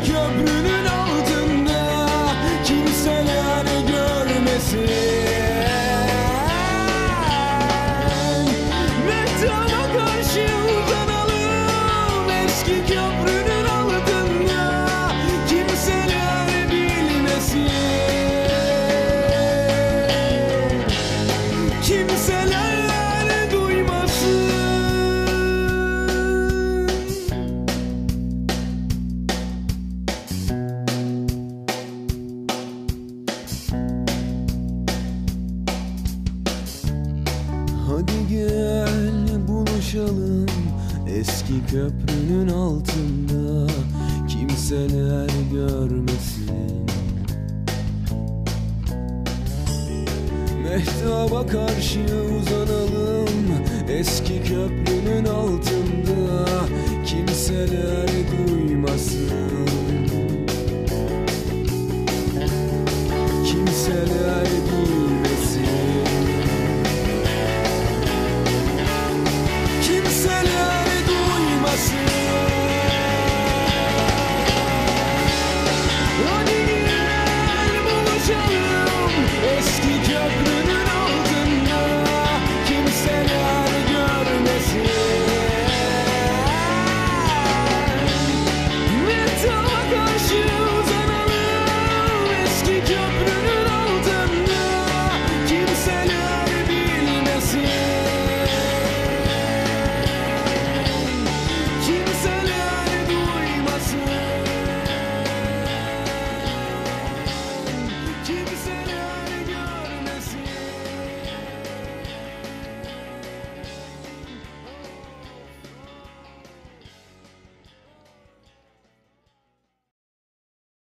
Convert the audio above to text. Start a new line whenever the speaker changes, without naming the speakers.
köprünün altında kimseler görmesin. Eski köprünün altında kimseler görmesin. Mehtaba karşıya uzanalım. Eski köprünün altında kimseler duymasın.